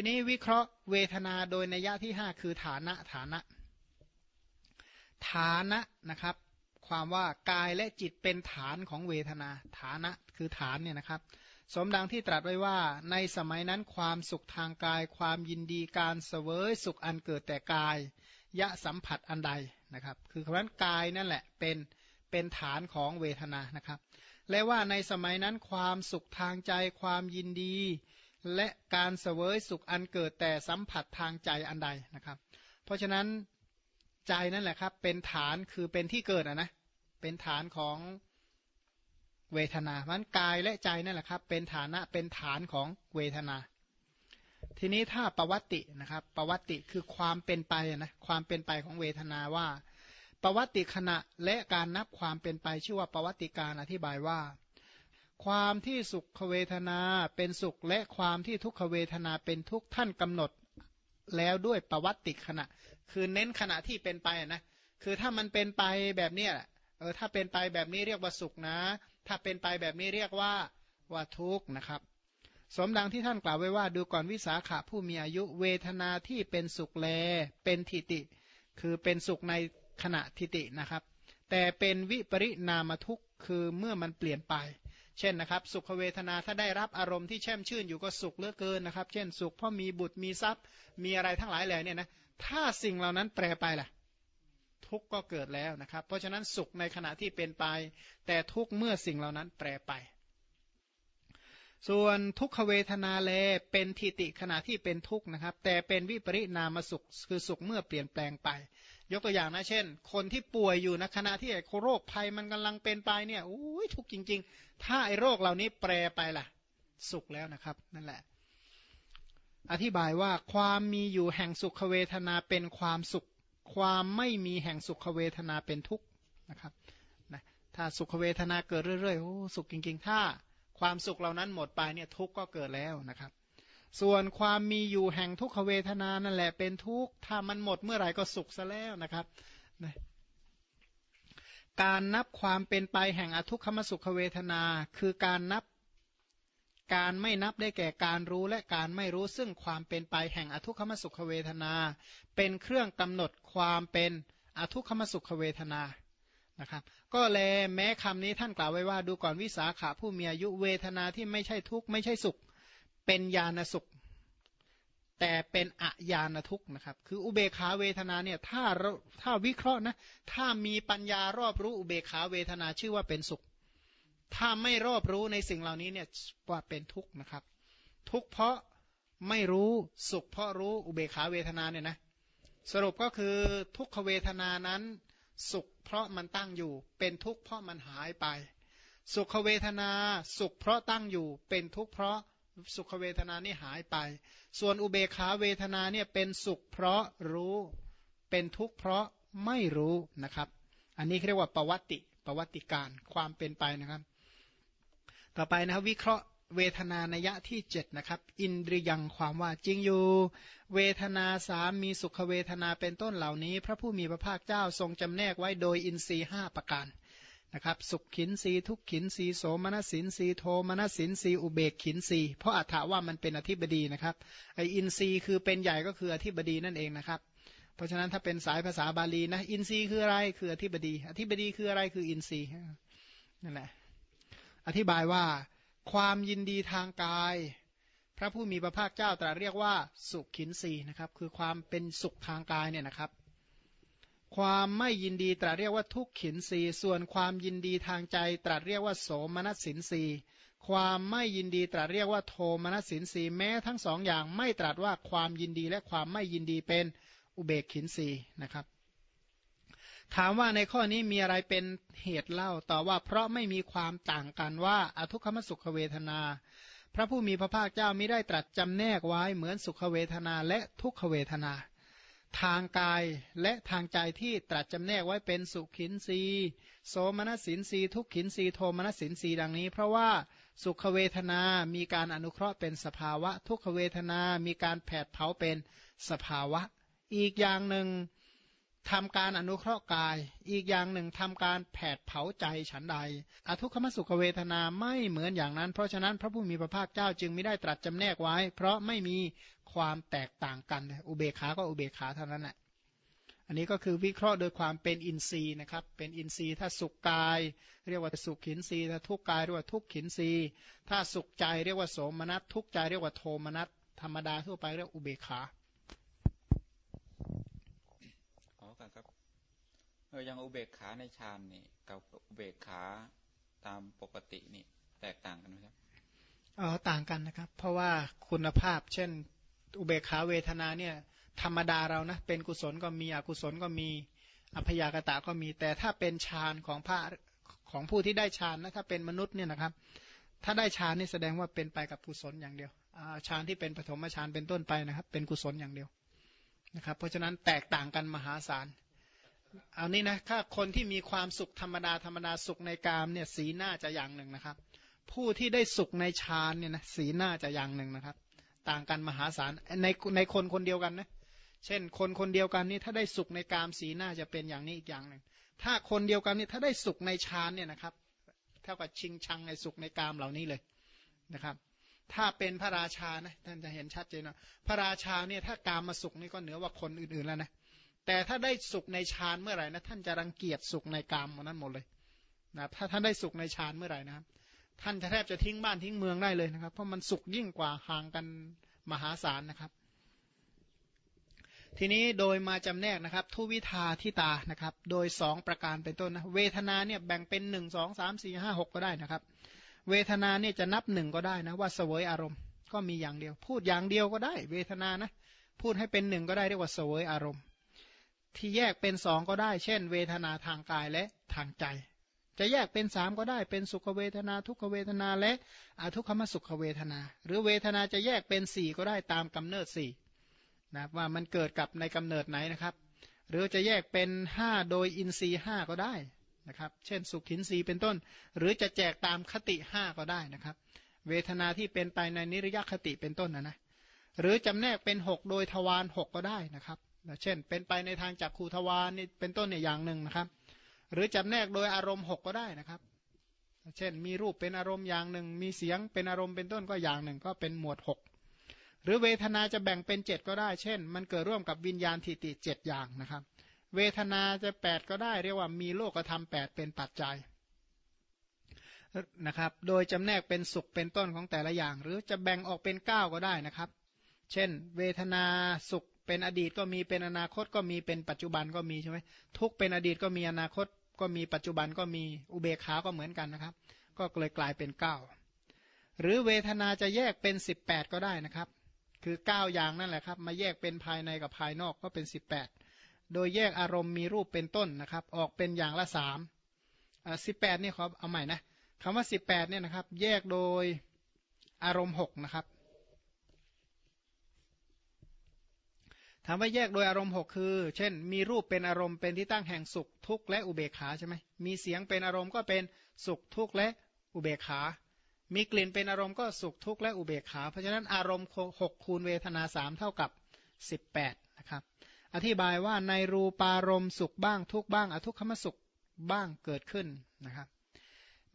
ทีนี้วิเคราะห์เวทนาโดยนัยยะที่ 5 คือฐานะฐานะ ฐานะนะครับ ความว่ากายและจิตเป็นฐานของเวทนา ฐานะคือฐานเนี่ยนะครับ สมดังที่ตรัสไว้ว่า ในสมัยนั้นความสุขทางกาย ความยินดีการเสวยสุขอันเกิดแต่กาย ยะสัมผัสอันใดนะครับ คือคำนั้นกายนั่นแหละเป็นเป็นฐานของเวทนานะครับ และว่าในสมัยนั้นความสุขทางใจ ความยินดี และการเสวยสุขอันเกิดแต่สัมผัสทางใจอันใดนะครับ เพราะฉะนั้นใจนั่นแหละครับ เป็นฐานคือเป็นที่เกิดนะนะเป็นฐานของเวทนามันกายและใจนั่นแหละครับ เป็นฐานะเป็นฐานของเวทนา ทีนี้ถ้าประวัตินะครับประวัติคือความเป็นไปนะความเป็นไปของเวทนาว่าประวัติขณะและการนับความเป็นไปชื่อว่าประวัติการอธิบายว่า ความที่สุขเวทนาเป็นสุขและความที่ทุกขเวทนาเป็นทุกท่านกำหนดแล้วด้วยประวัติขณะ คือเน้นขณะที่เป็นไปนะคือถ้ามันเป็นไปแบบนี้เออถ้าเป็นไปแบบนี้เรียกว่าสุขนะ ถ้าเป็นไปแบบนี้เรียกว่าว่าทุกข์นะครับ สมดังที่ท่านกล่าวไว้ว่าดูก่อนวิสาขะผู้มีอายุเวทนาที่เป็นสุขแล เป็นทิติ คือเป็นสุขในขณะทิตินะครับ แต่เป็นวิปริณามทุกข์คือเมื่อมันเปลี่ยนไป เช่นนะครับ สุขเวทนาถ้าได้รับอารมณ์ที่แช่มชื่นอยู่ก็สุขเหลือเกินนะครับ เช่น สุขเพราะมีบุตรมีทรัพย์ มีอะไรทั้งหลายแหล่เนี่ยนะถ้าสิ่งเหล่านั้นแปรไปล่ะ ทุกก็เกิดแล้วนะครับ เพราะฉะนั้นสุขในขณะที่เป็นไป แต่ทุกเมื่อสิ่งเหล่านั้นแปรไป ส่วนทุกขเวทนาแลเป็นทิติขณะที่เป็นทุกข์นะครับ แต่เป็นวิปริณามสุขคือสุขเมื่อเปลี่ยนแปลงไป ยกตัวอย่างนะเช่น คนที่ป่วยอยู่นะขณะที่โรคภัยมันกำลังเป็นไปเนี่ยโอ้ยทุกจริง ๆ ถ้าไอ้โรคเหล่านี้แปรไปล่ะ สุขแล้วนะครับ นั่นแหละ อธิบายว่าความมีอยู่แห่งสุขเวทนาเป็นความสุข ความไม่มีแห่งสุขเวทนาเป็นทุกข์นะครับนะถ้าสุขเวทนาเกิดเรื่อยๆโอ้สุขจริง ๆ ถ้าความสุขเหล่านั้นหมดไปเนี่ยทุกข์ก็เกิดแล้วนะครับ ส่วนความมีอยู่แห่งทุกขเวทนานั่นแหละเป็นทุกข์ถ้ามันหมดเมื่อไหร่ก็สุขซะแล้วนะครับการนับความเป็นไปแห่งอทุกขมสุขเวทนา คือการนับการไม่นับได้แก่การรู้และการไม่รู้ซึ่งความเป็นไปแห่งอทุกขมสุขเวทนา เป็นเครื่องกำหนดความเป็นอทุกขมสุขเวทนานะครับก็แลแม้คำนี้ท่านกล่าวไว้ว่าดูก่อนวิสาขาผู้มีอายุเวทนาที่ไม่ใช่ทุกข์ไม่ใช่สุข เป็นญาณสุข แต่เป็นอะญาณทุกข์นะครับ คืออุเบขาเวทนาเนี่ยถ้าถ้าวิเคราะห์นะถ้ามีปัญญารอบรู้อุเบขาเวทนาชื่อว่าเป็นสุข ถ้าไม่รอบรู้ในสิ่งเหล่านี้เนี่ยว่าเป็นทุกข์นะครับ ทุกข์เพราะไม่รู้สุขเพราะรู้อุเบขาเวทนาเนี่ยนะสรุปก็คือทุกขเวทนานั้น สุขเพราะมันตั้งอยู่ เป็นทุกข์เพราะมันหายไป สุขเวทนาสุขเพราะตั้งอยู่ เป็นทุกข์เพราะ สุขเวทนานี่หายไป ส่วนอุเบขาเวทนาเนี่ยเป็นสุขเพราะรู้ เป็นทุกข์เพราะไม่รู้นะครับ อันนี้เรียกว่าประวัติประวัติการความเป็นไปนะครับ ต่อไปนะครับวิเคราะห์เวทนานัยะที่7นะครับ อินทรียังความว่าจริงอยู่ เวทนาสามมีสุขเวทนาเป็นต้นเหล่านี้ พระผู้มีพระภาคเจ้าทรงจำแนกไว้โดยอินทรีห้าประการ นะครับสุขขินสีทุกขินสีโสมนสินสีโทมนสินสีอุเบกขินสีเพราะอัฏฐว่ามันเป็นอธิบดีนะครับไออินทรีย์คือเป็นใหญ่ก็คืออธิบดีนั่นเองนะครับ เพราะฉะนั้นถ้าเป็นสายภาษาบาลีนะอินทรีย์คืออะไรคืออธิบดี อธิบดีคืออะไรคืออินทรีย์นั่นแหละอธิบายว่า ความยินดีทางกาย พระผู้มีพระภาคเจ้าตรัสเรียกว่าสุขินทรีย์นะครับ คือความเป็นสุขทางกายเนี่ยนะครับ ความไม่ยินดีตรัสเรียกว่าทุกขินทรีย์ส่วนความยินดีทางใจตรัสเรียกว่าโสมนัสสินทรีย์ความไม่ยินดีตรัสเรียกว่าโทมนัสสินสีแม้ทั้งสองอย่างไม่ตรัสว่าความยินดีและความไม่ยินดีเป็นอุเบกขินสีนะครับ ถามว่าในข้อนี้มีอะไรเป็นเหตุเล่าต่อว่าเพราะไม่มีความต่างกันว่าอทุกขมสุขเวทนา พระผู้มีพระภาคเจ้าไม่ได้ตรัสจำแนกไว้เหมือนสุขเวทนาและทุกขเวทนา ทางกายและทางใจที่ตรัสจำแนกไว้เป็นสุขินรีโสมนสินรีทุกขินรีโทมนสินรีดังนี้ เพราะว่าสุขเวทนามีการอนุเคราะห์เป็นสภาวะ ทุกขเวทนามีการแผดเผาเป็นสภาวะ อีกอย่างหนึ่ง ทำการอนุเคราะห์กาย อีกอย่างหนึ่งทำการแผดเผาใจฉันใด อทุกขมสุขเวทนาไม่เหมือนอย่างนั้น เพราะฉะนั้นพระผู้มีพระภาคเจ้าจึงไม่ได้ตรัสจำแนกไว้ เพราะไม่มีความแตกต่างกัน อุเบกขาก็อุเบกขาเท่านั้นแหละอันนี้ก็คือวิเคราะห์โดยความเป็นอินทรีย์นะครับ เป็นอินทรีย์ถ้าสุขกาย เรียกว่าสุขขินทรีย์ถ้าทุกกายเรียกว่าทุกขินทรีย์ถ้าสุขใจเรียกว่าโสมนัสทุกใจเรียกว่าโทมนัสธรรมดาทั่วไปเรียกอุเบกขาอ๋อครับ เออยังอุเบกขาในฌานนี่กับอุเบกขาตามปกตินี่แตกต่างกันไหมครับอ๋อต่างกันนะครับ เพราะว่าคุณภาพ เช่น อุเบกขาเวทนาเนี่ย ธรรมดาเรานะเป็นกุศลก็มีอกุศลก็มีอภยากตะก็มี แต่ถ้าเป็นฌานของพระของผู้ที่ได้ฌานนะถ้าเป็นมนุษย์เนี่ยนะครับ ถ้าได้ฌานนี่แสดงว่าเป็นไปกับกุศลอย่างเดียวฌานที่เป็นปฐมฌานเป็นต้นไปนะครับ เป็นกุศลอย่างเดียวนะครับ เพราะฉะนั้นแตกต่างกันมหาศาล เอานี้นะถ้าคนที่มีความสุขธรรมดาธรรมดาสุขในกามเนี่ยสีหน้าจะอย่างหนึ่งนะครับ ผู้ที่ได้สุขในฌานเนี่ยนะสีหน้าจะอย่างหนึ่งนะครับ ต่างกันมหาศาลในในคนคนเดียวกันนะเช่น คนคนเดียวกันนี่ถ้าได้สุขในกามสีหน้าจะเป็นอย่างนี้อีกอย่างหนึ่งถ้าคนเดียวกันนี่ถ้าได้สุขในฌานเนี่ยนะครับเท่ากับชิงชังในสุขในกามเหล่านี้เลยนะครับ ถ้าเป็นพระราชานะท่านจะเห็นชัดเจนว่าพระราชาเนี่ยถ้ากามมาสุขนี่ก็เหนือกว่าคนอื่นๆแล้วนะ แต่ถ้าได้สุขในฌานเมื่อไหร่นะท่านจะรังเกียจสุขในกามนั้นหมดเลยนะถ้าท่านได้สุขในฌานเมื่อไหร่นะครับ ท่านจะแทบจะทิ้งบ้านทิ้งเมืองได้เลยนะครับ เพราะมันสุขยิ่งกว่าห่างกันมหาศาลนะครับ ทีนี้โดยมาจำแนกนะครับ ทุวิทาทิตานะครับ โดย 2 ประการเป็นต้นนะเวทนาเนี่ยแบ่งเป็น 1 2 3 4 5 6 ก็ได้นะครับ เวทนาเนี่ยจะนับหนึ่งก็ได้นะว่าเสวยอารมณ์ก็มีอย่างเดียว พูดอย่างเดียวก็ได้ เวทนานะพูดให้เป็นหนึ่งก็ได้เรียกว่าเสวยอารมณ์ ที่แยกเป็นสองก็ได้ เช่น เวทนาทางกายและทางใจ จะแยกเป็นสามก็ได้เป็นสุขเวทนา ทุกขเวทนาและอทุกขมสุขเวทนา หรือเวทนาจะแยกเป็นสี่ก็ได้ตามกำเนิดสี่นะว่ามันเกิดกับในกำเนิดไหนนะครับ หรือจะแยกเป็น5โดยอินทรีย์5ก็ได้นะครับ เช่น สุขินทรีย์เป็นต้น หรือจะแจกตามคติ5ก็ได้นะครับ เวทนาที่เป็นไปในนิรยคติเป็นต้นนะนะหรือจำแนกเป็น6โดยทวาร6ก็ได้นะครับ เช่น เป็นไปในทางจักขูทวารนี่เป็นต้นเนี่ยอย่างหนึ่งนะครับ หรือจำแนกโดยอารมณ์ 6 ก็ได้นะครับ เช่น มีรูปเป็นอารมณ์อย่างหนึ่ง มีเสียงเป็นอารมณ์เป็นต้นก็อย่างหนึ่ง ก็เป็นหมวด 6 หรือเวทนาจะแบ่งเป็นเจ็ดก็ได้ เช่น มันเกิดร่วมกับวิญญาณทิฏฐิเจ็ดอย่างนะครับ เวทนาจะแปดก็ได้ เรียกว่ามีโลกธรรมแปดเป็นปัจจัยนะครับ โดยจำแนกเป็นสุขเป็นต้นของแต่ละอย่าง หรือจะแบ่งออกเป็นเก้าก็ได้นะครับ เช่น เวทนาสุข เป็นอดีตก็มีเป็นอนาคตก็มีเป็นปัจจุบันก็มีใช่ไหมทุกเป็นอดีตก็มีอนาคตก็มีปัจจุบันก็มีอุเบกขาก็เหมือนกันนะครับ ก็เลยกลายเป็นเก้าหรือเวทนาจะแยกเป็นสิบแปดก็ได้นะครับ คือ 9 อย่างนั่นแหละครับ มาแยกเป็นภายในกับภายนอกก็เป็น 18 โดยแยกอารมณ์มีรูปเป็นต้นนะครับ ออกเป็นอย่างละสามสิบแปดนี่ขอเอาใหม่นะคำว่า 18เนี่ยนะครับ แยกโดยอารมณ์6นะครับ ถามว่าแยกโดยอารมณ์6คือ เช่น มีรูปเป็นอารมณ์เป็นที่ตั้งแห่งสุขทุกข์และอุเบกขาใช่ไหมมีเสียงเป็นอารมณ์ก็เป็นสุขทุกข์และอุเบกขา มีกลิ่นเป็นอารมณ์ก็สุขทุกข์และอุเบกขา เพราะฉะนั้นอารมณ์หกคูณเวทนาสามเท่ากับสิบแปดนะครับอธิบายว่าในรูปารมณ์สุขบ้างทุกบ้าง อทุกขมสุขบ้างเกิดขึ้นนะครับ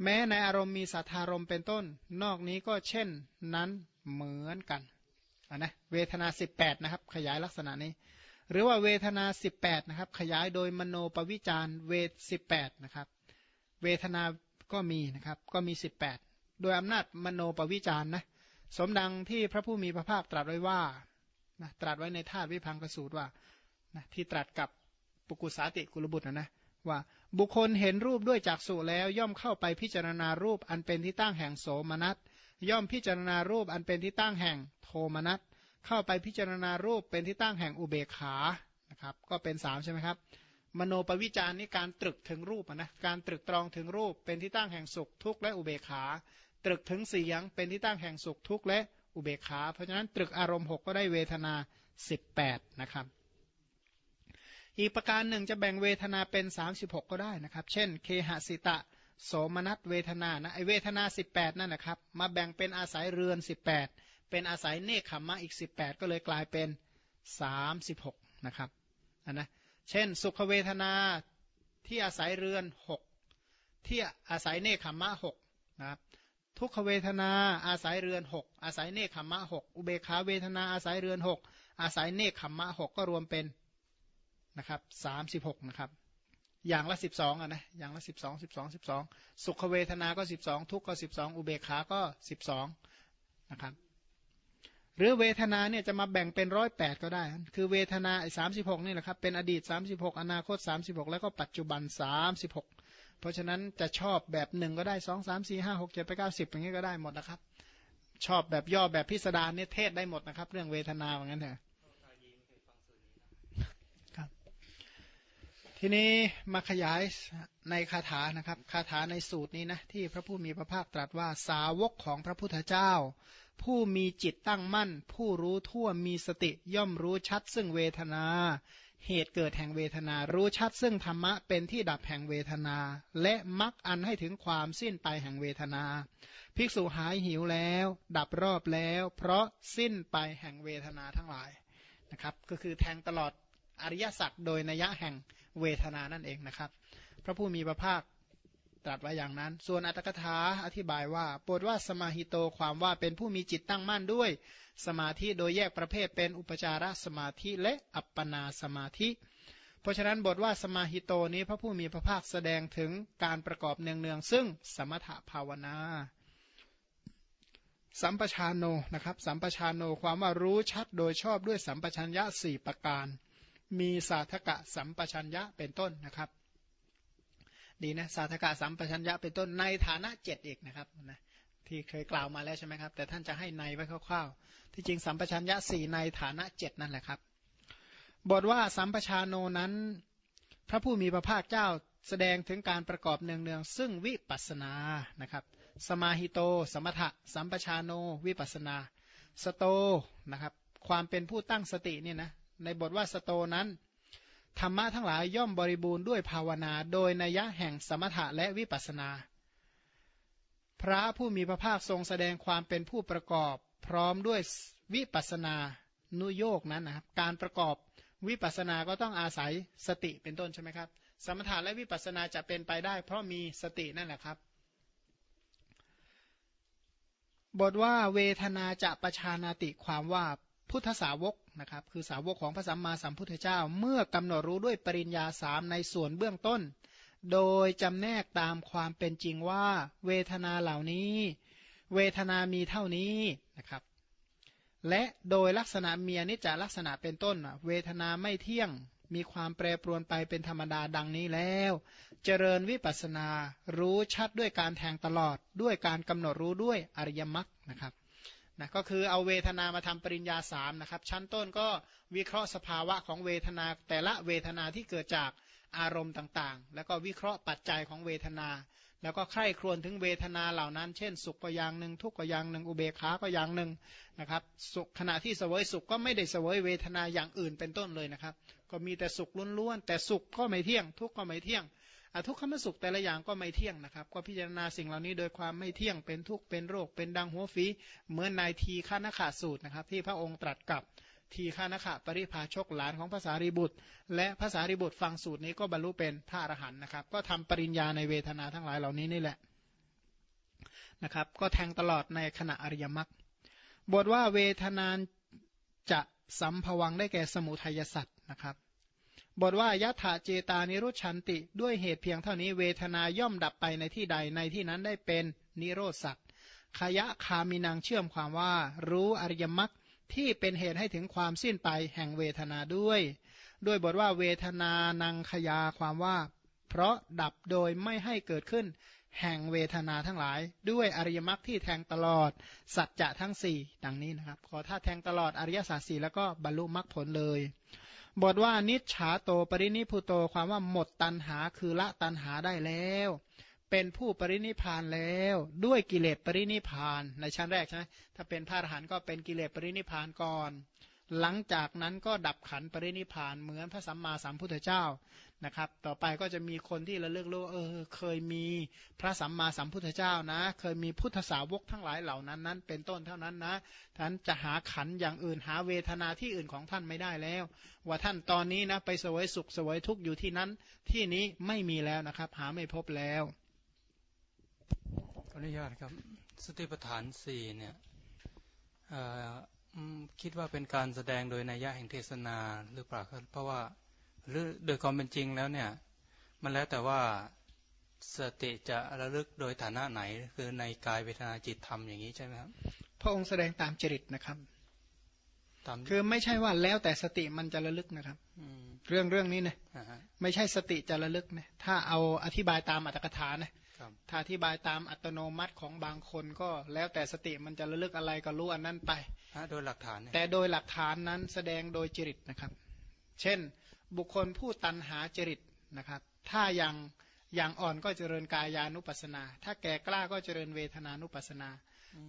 แม้ในอารมณ์มีสัทธารมณ์เป็นต้น นอกนี้ก็เช่นนั้นเหมือนกัน นะเวทนา 18 นะครับ ขยายลักษณะนี้ หรือว่าเวทนา 18 นะครับ ขยายโดยมโนปวิจารเวท 18 นะครับ เวทนาก็มีนะครับ ก็มี 18 โดยอำนาจมโนปวิจารนะสมดังที่พระผู้มีพระภาคตรัสไว้ว่านะตรัสไว้ในธาตุวิพังกสูตรว่านะที่ตรัสกับปุกุสาติกุลบุตรนะนะว่าบุคคลเห็นรูปด้วยจักษุแล้วย่อมเข้าไปพิจารณารูปอันเป็นที่ตั้งแห่งโสมนัส ย่อมพิจารณารูปอันเป็นที่ตั้งแห่งโทมนัสเข้าไปพิจารณารูปเป็นที่ตั้งแห่งอุเบกขานะครับก็เป็นสามใช่ไหมครับ มโนปวิจารนี่การตรึกถึงรูปนะการตรึกตรองถึงรูปเป็นที่ตั้งแห่งสุขทุกข์และอุเบกขา ตรึกถึงเสียงเป็นที่ตั้งแห่งสุขทุกข์และอุเบกขา เพราะฉะนั้นตรึกอารมณ์ 6 ก็ได้เวทนา 18 นะครับอีกประการหนึ่งจะแบ่งเวทนาเป็น 36 ก็ได้นะครับ เช่น เคหสิตะ โสมนัสเวทนานะไอเวทนา 18 นั่นนะครับ มาแบ่งเป็นอาศัยเรือน 18 เป็นอาศัยเนคขมมะอีก 18 ก็เลยกลายเป็น 36 นะครับนนะเช่น สุขเวทนาที่อาศัยเรือนหกที่อาศัยเนคขมมะหกนะครับทุกขเวทนาอาศัยเรือนหกอาศัยเนคขมมะหกอุเบขาเวทนาอาศัยเรือนหกอาศัยเนคขมมะหกก็รวมเป็นนะครับสามสิบหกนะครับ อย่างละสิบสองอะนะอย่างละสิบสองสิบสองสิบสองสุขเวทนาก็สิบสองทุกข์ก็สิบสองอุเบขาก็สิบสองนะครับหรือเวทนาเนี่ยจะมาแบ่งเป็นร้อยแปดก็ได้ คือเวทนาสามสิบหกนี่แหละครับ เป็นอดีตสามสิบหกอนาคตสามสิบหกแล้วก็ปัจจุบันสามสิบหกเพราะฉะนั้นจะชอบแบบหนึ่งก็ได้สองสามสี่ห้าหกเจ็ดไปเก้าสิบอย่างนี้ก็ได้หมดนะครับ ชอบแบบย่อแบบพิสดารเนี่ยเทศได้หมดนะครับ เรื่องเวทนาอย่างนั้นเถอะ ทีนี้มาขยายในคาถานะครับคาถาในสูตรนี้นะที่พระผู้มีพระภาคตรัสว่าสาวกของพระพุทธเจ้า ผู้มีจิตตั้งมั่น ผู้รู้ทั่วมีสติย่อมรู้ชัดซึ่งเวทนา เหตุเกิดแห่งเวทนา รู้ชัดซึ่งธรรมะเป็นที่ดับแห่งเวทนา และมักอันให้ถึงความสิ้นไปแห่งเวทนา ภิกษุหายหิวแล้ว ดับรอบแล้ว เพราะสิ้นไปแห่งเวทนาทั้งหลายนะครับ ก็คือแทงตลอดอริยสัจโดยนัยแห่ง เวทนานั่นเองนะครับ พระผู้มีพระภาคตรัสไว้อย่างนั้น ส่วนอัตถกถาอธิบายว่าโปรดว่าสมาหิโตความว่าเป็นผู้มีจิตตั้งมั่นด้วย สมาธิโดยแยกประเภทเป็นอุปจารสมาธิและอัปปนาสมาธิ เพราะฉะนั้นบทว่าสมาหิโตนี้พระผู้มีพระภาคแสดงถึงการประกอบเนืองๆซึ่งสมถภาวนา สัมปชานโนนะครับ สัมปชานโนความว่ารู้ชัดโดยชอบด้วยสัมปชัญญะสี่ประการ มีสาธกะสัมปชัญญะเป็นต้นนะครับดีนะสาธกะสัมปชัญญะเป็นต้นในฐานะเจ็ดอีกนะครับนะที่เคยกล่าวมาแล้วใช่ไหมครับ แต่ท่านจะให้ในไว้คร่าวๆ ที่จริงสัมปชัญญะสี่ในฐานะเจ็ดนั่นแหละครับ บทว่าสัมปชานโนนั้น พระผู้มีพระภาคเจ้าแสดงถึงการประกอบเนืองๆซึ่งวิปัสนานะครับ สมาหิโต สมถะ สัมปชานโน วิปัสนา สโตนะครับ ความเป็นผู้ตั้งสติเนี่ยนะ ในบทว่าสโตนั้น ธรรมะทั้งหลายย่อมบริบูรณ์ด้วยภาวนา โดยนัยะแห่งสมถะและวิปัสนา พระผู้มีพระภาคทรงแสดงความเป็นผู้ประกอบ พร้อมด้วยวิปัสนานุโยกนั้นนะครับ การประกอบวิปัสนาก็ต้องอาศัยสติเป็นต้นใช่ไหมครับ สมถะและวิปัสนาจะเป็นไปได้ เพราะมีสตินั่นแหละครับ บทว่าเวทนาจะประชานาติความว่า พุทธสาวกนะครับคือสาวกของพระสัมมาสัมพุทธเจ้า เมื่อกำหนดรู้ด้วยปริญญาสามในส่วนเบื้องต้น โดยจำแนกตามความเป็นจริงว่า เวทนาเหล่านี้ เวทนามีเท่านี้นะครับ และโดยลักษณะเมียนิจาลักษณะเป็นต้น เวทนาไม่เที่ยงมีความแปรปรวนไปเป็นธรรมดาดังนี้แล้ว เจริญวิปัสนารู้ชัดด้วยการแทงตลอดด้วยการกำหนดรู้ด้วยอริยมรรคนะครับ นะก็คือเอาเวทนามาทำปริญญาสามนะครับ ชั้นต้นก็วิเคราะห์สภาวะของเวทนา แต่ละเวทนาที่เกิดจากอารมณ์ต่างๆ แล้วก็วิเคราะห์ปัจจัยของเวทนา แล้วก็ใคร่ครวญถึงเวทนาเหล่านั้น เช่น สุขก็อย่างหนึ่ง ทุกข์ก็อย่างหนึ่ง อุเบกขาก็อย่างหนึ่งนะครับสุขขณะที่เสวยสุขก็ไม่ได้เสวยเวทนาอย่างอื่นเป็นต้นเลยนะครับ ก็มีแต่สุขล้วนๆแต่สุขก็ไม่เที่ยง ทุกข์ก็ไม่เที่ยง ทุกขมสุขแต่ละอย่างก็ไม่เที่ยงนะครับ ก็พิจารณาสิ่งเหล่านี้โดยความไม่เที่ยงเป็นทุกข์เป็นโรค เป็นดังหัวฝีเหมือนนายทีฆานขาสูตรนะครับ ที่พระองค์ตรัสกับทีฆานขาปริภาชกหลานของภาษาริบุตร และภาษาริบุตรฟังสูตรนี้ก็บรรลุเป็นพระอรหันต์นะครับ ก็ทำปริญญาในเวทนาทั้งหลายเหล่านี้นี่แหละนะครับ ก็แทงตลอดในขณะอริยมรรคบทว่าเวทนานจะสัมภวังได้แก่สมุทัยสัตว์นะครับ บทว่ายะถาเจตานิรุชันติ ด้วยเหตุเพียงเท่านี้เวทนาย่อมดับไปในที่ใดในที่นั้นได้เป็นนิโรธสัตว์ขยะคามินังเชื่อมความว่า รู้อริยมรรคที่เป็นเหตุให้ถึงความสิ้นไปแห่งเวทนาด้วย ด้วยบทว่าเวทนานังขยาความว่า เพราะดับโดยไม่ให้เกิดขึ้น แห่งเวทนาทั้งหลาย ด้วยอริยมรรคที่แทงตลอด สัจจะทั้งสี่ดังนี้นะครับ ขอถ้าแทงตลอดอริยสัจสี่แล้วก็บรรลุมรรคผลเลย บทว่านิชาโตปรินิพุโตความว่าหมดตันหาคือละตันหาได้แล้ว เป็นผู้ปรินิพานแล้ว ด้วยกิเลสปรินิพานในชั้นแรกใช่ไหมถ้าเป็นพระอรหันต์ก็เป็นกิเลสปรินิพานก่อน หลังจากนั้นก็ดับขันปรินิพานเหมือนพระสัมมาสัมพุทธเจ้านะครับ ต่อไปก็จะมีคนที่ระลึกรู้เออเคยมีพระสัมมาสัมพุทธเจ้านะ เคยมีพุทธสาวกทั้งหลายเหล่านั้นนั้น เป็นต้นเท่านั้นนะท่านจะหาขันอย่างอื่นหาเวทนาที่อื่นของท่านไม่ได้แล้ว ว่าท่านตอนนี้นะไปสวยสุขสวยทุกข์อยู่ที่นั้น ที่นี้ไม่มีแล้วนะครับ หาไม่พบแล้วขออนุญาตครับ สติปัฏฐานสี่เนี่ย คิดว่าเป็นการแสดงโดยนัยยะแห่งเทศนาหรือเปล่าครับเพราะว่าหรือโดยความเป็นจริงแล้วเนี่ย มันแล้วแต่ว่าสติจะระลึกโดยฐานะไหน คือในกายเวทนาจิตธรรมอย่างนี้ใช่ไหมครับพระองค์แสดงตามจริตนะครับคือไม่ใช่ว่าแล้วแต่สติมันจะระลึกนะครับเรื่องเรื่องนี้นะไม่ใช่สติจะระลึกนะถ้าเอาอธิบายตามอัตถกถานะ ถ้าอธิบายตามอัตโนมัติของบางคนก็แล้วแต่สติมันจะระลึกอะไรก็รู้อันนั้นไปโดยหลักฐาน แต่โดยหลักฐานนั้นแสดงโดยจริตนะครับ เช่น บุคคลผู้ตันหาจริตนะครับ ถ้ายังอย่างอ่อนก็เจริญกายานุปัสนา ถ้าแก่กล้าก็เจริญเวทนานุปัสนา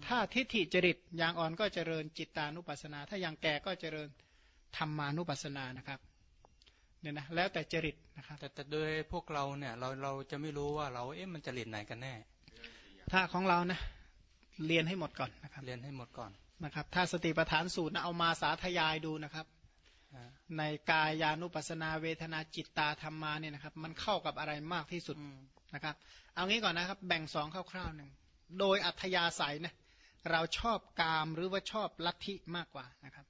ถ้าทิฏฐิจริตอย่างอ่อนก็เจริญจิตตานุปัสนา ถ้าอย่างแก่ก็เจริญธรรมานุปัสนานะครับ เนี่ยนะแล้วแต่จริตนะครับแต่แต่โดยพวกเราเนี่ยเราเราจะไม่รู้ว่าเราเอ๊ะมันจริตไหนกันแน่ ถ้าของเรานะเรียนให้หมดก่อนนะครับ เรียนให้หมดก่อนนะครับ ถ้าสติปัฏฐานสูตรนะเอามาสาธยายดูนะครับในกายานุปัสนาเวทนาจิตตาธรรมาเนี่ยนะครับ มันเข้ากับอะไรมากที่สุดนะครับ เอางี้ก่อนนะครับ แบ่งสองคร่าวๆหนึ่งโดยอัธยาศัยนะเราชอบกามหรือว่าชอบลัทธิมากกว่านะครับ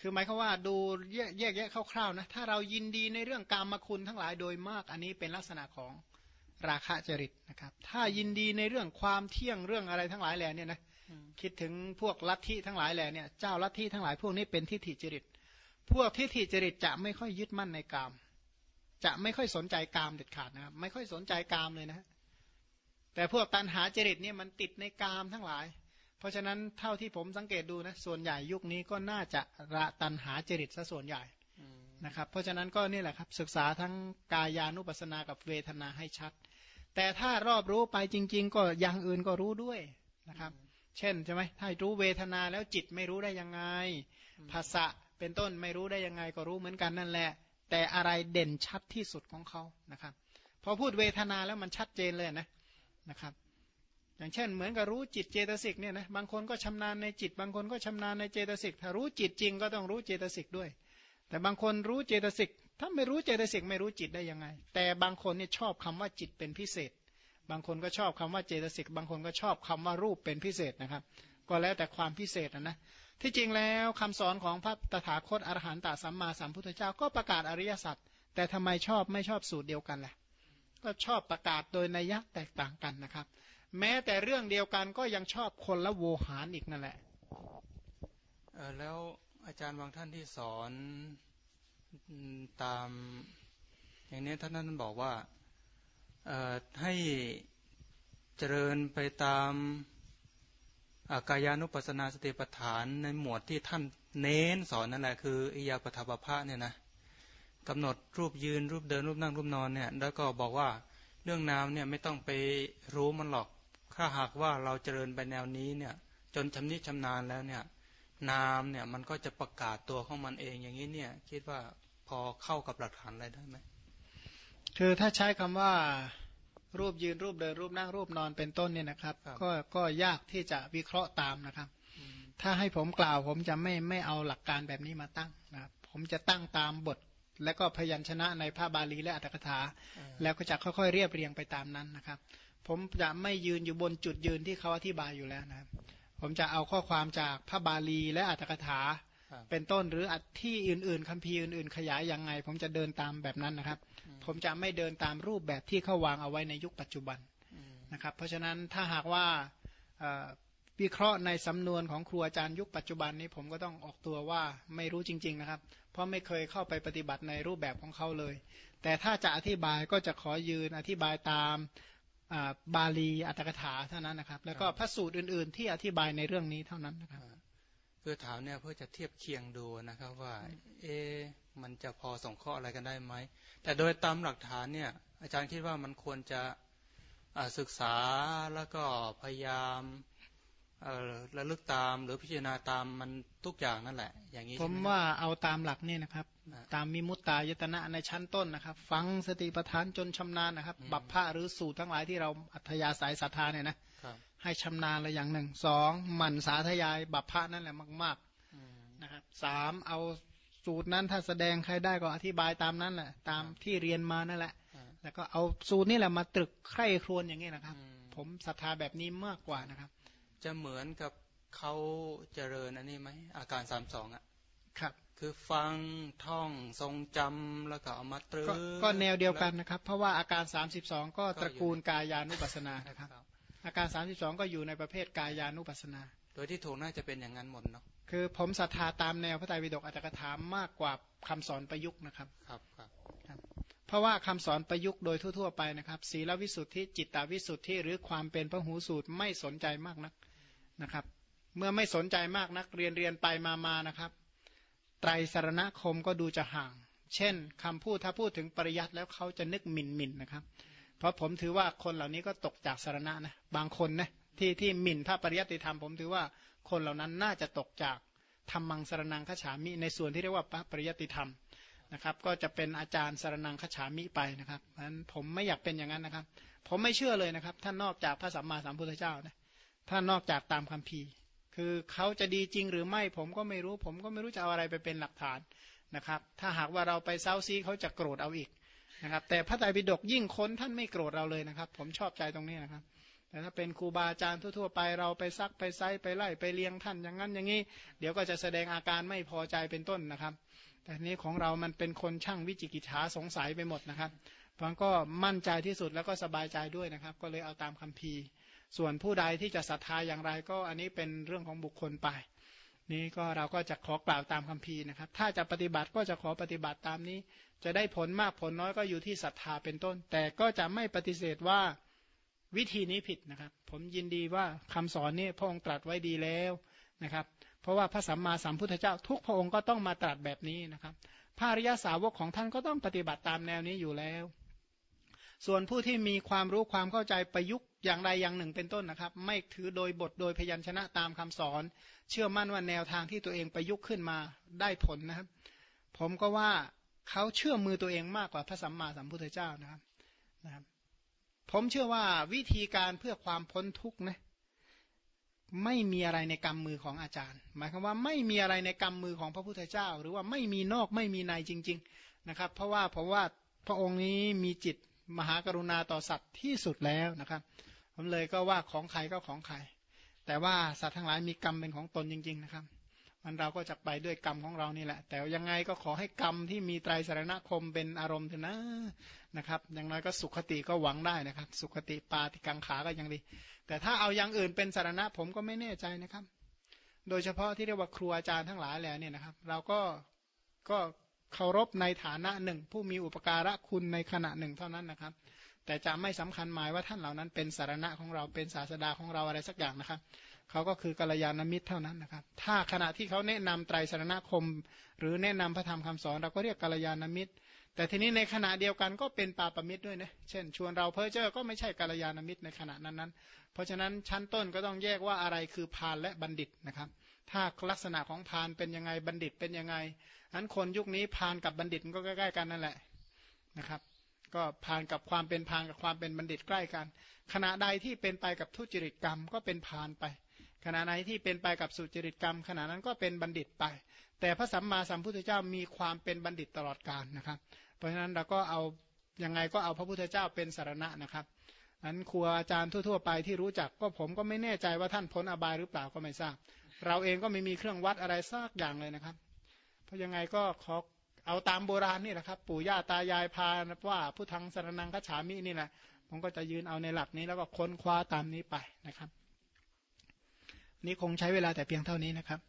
คือหมายความว่าดูแยกแยะคร่าวๆนะ ถ้าเรายินดีในเรื่องกามมาคุณทั้งหลายโดยมาก อันนี้เป็นลักษณะของราคะจริตนะครับ ถ้ายินดีในเรื่องความเที่ยงเรื่องอะไรทั้งหลายแหล่เนี่ยนะ คิดถึงพวกลัทธิทั้งหลายแหล่เนี่ย เจ้าลัทธิทั้งหลายพวกนี้เป็นทิฏฐิจริต พวกทิฏฐิจริตจะไม่ค่อยยึดมั่นในกาม จะไม่ค่อยสนใจกามเด็ดขาดนะครับ ไม่ค่อยสนใจกามเลยนะ แต่พวกตันหาจริตเนี่ยมันติดในกามทั้งหลาย เพราะฉะนั้นเท่าที่ผมสังเกตดูนะส่วนใหญ่ยุคนี้ก็น่าจะระตันหาจริตซะส่วนใหญ่นะครับ เพราะฉะนั้นก็นี่แหละครับศึกษาทั้งกายานุปัสสนากับเวทนาให้ชัด แต่ถ้ารอบรู้ไปจริง ๆ ก็อย่างอื่นก็รู้ด้วยนะครับ เช่นใช่ไหมถ้ารู้เวทนาแล้วจิตไม่รู้ได้ยังไงภาษะเป็นต้นไม่รู้ได้ยังไงก็รู้เหมือนกันนั่นแหละ แต่อะไรเด่นชัดที่สุดของเขานะครับ พอพูดเวทนาแล้วมันชัดเจนเลยนะนะครับ อย่างเช่น เหมือนกับรู้จิตเจตสิกเนี่ยนะบางคนก็ชำนาญในจิต บางคนก็ชำนาญในเจตสิกถ้ารู้จิตจริงก็ต้องรู้เจตสิกด้วย แต่บางคนรู้เจตสิกถ้าไม่รู้เจตสิกไม่รู้จิตได้ยังไง แต่บางคนเนี่ยชอบคำว่าจิตเป็นพิเศษ บางคนก็ชอบคำว่าเจตสิกบางคนก็ชอบคำว่ารูปเป็นพิเศษนะครับ ก็แล้วแต่ความพิเศษนะนะที่จริงแล้วคำสอนของพระตถาคตอรหันตสัมมาสัมพุทธเจ้าก็ประกาศอริยสัจแต่ทำไมชอบไม่ชอบสูตรเดียวกันแหละก็ชอบประกาศโดยนัยยะแตกต่างกันนะครับ แม้แต่เรื่องเดียวกันก็ยังชอบคนละโวหารอีกนั่นแหละเออแล้วอาจารย์บางท่านที่สอนตาม อย่างนี้ท่านนั้นบอกว่าให้เจริญไปตามกายานุปัสนาสติปัฏฐานในหมวดที่ท่านเน้นสอนนั่นแหละคืออิยาปฐปภะเนี่ยนะกำหนดรูปยืนรูปเดินรูปนั่งรูปนอนเนี่ยแล้วก็บอกว่าเรื่องนามเนี่ยไม่ต้องไปรู้มันหรอก ถ้าหากว่าเราเจริญไปแนวนี้เนี่ย จนชำนิชำนาญแล้วเนี่ยนามเนี่ยมันก็จะประกาศตัวของมันเองอย่างนี้เนี่ย คิดว่าพอเข้ากับหลักฐานอะไรได้ไหมคือถ้าใช้คำว่ารูปยืนรูปเดินรูปนั่งรูปนอนเป็นต้นเนี่ยนะครับก็ก็ยากที่จะวิเคราะห์ตามนะครับ ถ้าให้ผมกล่าวผมจะไม่ไม่เอาหลักการแบบนี้มาตั้งนะครับผมจะตั้งตามบท และก็พยัญชนะในพระบาลีและอัตถกถา แล้วก็จะค่อยๆเรียบเรียงไปตามนั้นนะครับ ผมจะไม่ยืนอยู่บนจุดยืนที่เขาอธิบายอยู่แล้วนะครับ ผมจะเอาข้อความจากพระบาลีและอัตถกถา เป็นต้นหรือที่อื่น ๆคัมภีร์อื่น ๆ ขยายยังไง ผมจะเดินตามแบบนั้นนะครับ ผมจะไม่เดินตามรูปแบบที่เขาวางเอาไว้ในยุคปัจจุบันนะครับ เพราะฉะนั้นถ้าหากว่าวิเคราะห์ในสำนวนของครูอาจารย์ยุคปัจจุบันนี้ผมก็ต้องออกตัวว่าไม่รู้จริง ๆนะครับ เพราะไม่เคยเข้าไปปฏิบัติในรูปแบบของเขาเลย แต่ถ้าจะอธิบายก็จะขอยืนอธิบายตาม บาลีอัตถกถาเท่านั้นนะครับ แล้วก็พระสูตรอื่น ๆ ที่อธิบายในเรื่องนี้เท่านั้นนะครับ เพื่อถามเนี่ยเพื่อจะเทียบเคียงดูนะครับว่า เอมันจะพอส่งข้ออะไรกันได้ไหม แต่โดยตามหลักฐานเนี่ย อาจารย์คิดว่ามันควรจะศึกษาแล้วก็พยายามเอ่อ ระลึกตามหรือพิจารณาตามมันทุกอย่างนั่นแหละ อย่างนี้ผใช่มไหมว่าเอาตามหลักนี่นะครับนะตามมิมุตตายตนะในชั้นต้นนะครับ ฟังสติปัฏฐานจนชำนาญนะครับอืมบัพพะหรือสูตรทั้งหลายที่เราอัธยาศัยศรัทธาเนี่ยนะครับให้ชำนาญเลยอย่างหนึ่งสองหมั่นสาธยายบัพพะนั่นแหละมากอืมๆนะครับสามเอาสูตรนั้นถ้าแสดงใครได้ก็อธิบายตามนั้นแหละตามที่เรียนมานั่นแหละอ่าแล้วก็เอาสูตรนี่แหละมาตรึกใคร่ครวญอย่างนี้นะครับอืมผมศรัทธาแบบนี้มากกว่านะครับ จะเหมือนกับเขาเจริญอันนี้ไหมอาการสามสองอะครับ คือฟังท่องทรงจำแล้วก็เอามาตรึก็กก็แนวเดียวกันนะครับ เพราะว่าอาการ 32 ก็ก็อยู่ตระกูลกายานุปัสสนานะนะคครัรับบอาการ 32 ก็อยู่ในประเภทกายานุปัสสนา โดยที่ถูกน่าจะเป็นอย่างนั้นหมดเนาะคือผมศรัทธาตามแนวพระไตรปิฎกอัตถกถามมากกว่าคำสอนประยุกต์นะครับครับครับ เพราะว่าคำสอนประยุกต์โดยทั่ว ๆ ไปนะครับ ศีลวิสุทธิจิตตวิสุทธิหรือความเป็นพระหูสูตรไม่สนใจมากนัก นะครับ เมื่อไม่สนใจมากนักเรียนเรียนไปมามานะครับ ไตรสารณคมก็ดูจะห่าง เช่นคำพูดถ้าพูดถึงปริยัติแล้วเขาจะนึกหมิ่นหมิ่นนะครับ เพราะผมถือว่าคนเหล่านี้ก็ตกจากสารณะนะบางคนนะที่ที่หมิ่นพระปริยัติธรรมผมถือว่าคนเหล่านั้นน่าจะตกจากธรรมังสารนังคฉามิ ในส่วนที่เรียกว่าปริยัติธรรมนะครับ ก็จะเป็นอาจารย์สารนังคฉามิไปนะครับเพราะฉะนั้นผมไม่อยากเป็นอย่างนั้นนะครับ ผมไม่เชื่อเลยนะครับ ท่านนอกจากพระสัมมาสัมพุทธเจ้านะ ท่านอกจากตามคัมภีคือเขาจะดีจริงหรือไม่ผมก็ไม่รู้ ผมก็ไม่รู้จะเอาอะไรไปเป็นหลักฐานนะครับ ถ้าหากว่าเราไปเซาซีเขาจะโกรธเอาอีกนะครับ แต่พระไตรปิฎกยิ่งค้นท่านไม่โกรธเราเลยนะครับ ผมชอบใจตรงนี้นะครับ แต่ถ้าเป็นครูบาอาจารย์ทั่วๆไปเราไปซักไปไซไปไล่ไปเลี้ยงท่านอย่างนั้นอย่างนี้ เดี๋ยวก็จะแสดงอาการไม่พอใจเป็นต้นนะครับ แต่นี้ของเรามันเป็นคนช่างวิจิกิจฉาสงสัยไปหมดนะครับฟังก็มั่นใจที่สุดแล้วก็สบายใจด้วยนะครับ ก็เลยเอาตามคัมภีร์ ส่วนผู้ใดที่จะศรัทธาอย่างไรก็อันนี้เป็นเรื่องของบุคคลไป นี่ก็เราก็จะขอกล่าวตามคัมภีร์นะครับ ถ้าจะปฏิบัติก็จะขอปฏิบัติตามนี้ จะได้ผลมากผลน้อยก็อยู่ที่ศรัทธาเป็นต้น แต่ก็จะไม่ปฏิเสธว่าวิธีนี้ผิดนะครับ ผมยินดีว่าคำสอนนี้พระองค์ตรัสไว้ดีแล้วนะครับ เพราะว่าพระสัมมาสัมพุทธเจ้า ทุกพระองค์ก็ต้องมาตรัสแบบนี้นะครับพระอริยสาวกของท่านก็ต้องปฏิบัติตามแนวนี้อยู่แล้ว ส่วนผู้ที่มีความรู้ความเข้าใจประยุกต์อย่างใดอย่างหนึ่งเป็นต้นนะครับ ไม่ถือโดยบทโดยพยัญชนะตามคำสอน เชื่อมั่นว่าแนวทางที่ตัวเองประยุกต์ขึ้นมาได้ผลนะครับ ผมก็ว่าเขาเชื่อมือตัวเองมากกว่าพระสัมมาสัมพุทธเจ้านะครับนะครับ ผมเชื่อว่าวิธีการเพื่อความพ้นทุกข์นะไม่มีอะไรในกำมือของอาจารย์ หมายความว่าไม่มีอะไรในกำมือของพระพุทธเจ้า หรือว่าไม่มีนอกไม่มีในจริง ๆนะครับ เพราะว่าผมว่าพระองค์นี้มีจิต มหากรุณาต่อสัตว์ที่สุดแล้วนะครับผมเลยก็ว่าของใครก็ของใคร แต่ว่าสัตว์ทั้งหลายมีกรรมเป็นของตนจริง ๆนะครับ มันเราก็จะไปด้วยกรรมของเรานี่แหละ แต่ยังไงก็ขอให้กรรมที่มีไตรสารณคมเป็นอารมณ์เถอะนะนะครับ อย่างน้อยก็สุขติก็หวังได้นะครับ สุขติปาติกังขาก็ยังดี แต่ถ้าเอาอย่างอื่นเป็นสารณะผมก็ไม่แน่ใจนะครับ โดยเฉพาะที่เรียกว่าครูอาจารย์ทั้งหลายแหละเนี่ยนะครับ เราก็ก็ เคารพในฐานะหนึ่ง ผู้มีอุปการะคุณในขณะหนึ่งเท่านั้นนะครับ แต่จะไม่สำคัญหมายว่าท่านเหล่านั้นเป็นสารณะของเราเป็นศาสดาของเราอะไรสักอย่างนะครับเขาก็คือกัลยาณมิตรเท่านั้นนะครับ ถ้าขณะที่เขาแนะนำไตรสรณคม หรือแนะนำพระธรรมคำสอน เราก็เรียกกัลยาณมิตร แต่ทีนี้ในขณะเดียวกันก็เป็นปาปมิตรด้วยนะเช่น ชวนเราเพ้อเจ้อก็ไม่ใช่กัลยาณมิตรในขณะนั้นนั้นเพราะฉะนั้นชั้นต้นก็ต้องแยกว่าอะไรคือพาลและบัณฑิตนะครับ ถ้าลักษณะของพาลเป็นยังไงบัณฑิตเป็นยังไงนั้นคนยุคนี้พาลกับบัณฑิตมันก็ใกล้ๆกันนั่นแหละนะครับ ก็พาลกับความเป็นพาลกับความเป็นบัณฑิตใกล้กัน ขณะใดที่เป็นไปกับทุจริตกรรมก็เป็นพาลไป ขณะไหนที่เป็นไปกับสุจริตกรรม ขณะนั้นก็เป็นบัณฑิตไป แต่พระสัมมาสัมพุทธเจ้ามีความเป็นบัณฑิตตลอดกาลนะครับ เพราะฉะนั้นเราก็เอายังไงก็เอาพระพุทธเจ้าเป็นสารณะนะครับนั้นครูอาจารย์ทั่ว ๆ ไปที่รู้จักก็ผมก็ไม่แน่ใจว่าท่านพ้นอบายหรือเปล่าก็ไม่ทราบ เราเองก็ไม่มีเครื่องวัดอะไรซากอย่างเลยนะครับ เพราะยังไงก็ขอเอาตามโบราณนี่แหละครับ ปู่ย่าตายายพาว่าผู้ทังสรนังคฉามินี่แหละผมก็จะยืนเอาในหลักนี้แล้วก็ค้นคว้าตามนี้ไปนะครับ นี่คงใช้เวลาแต่เพียงเท่านี้นะครับ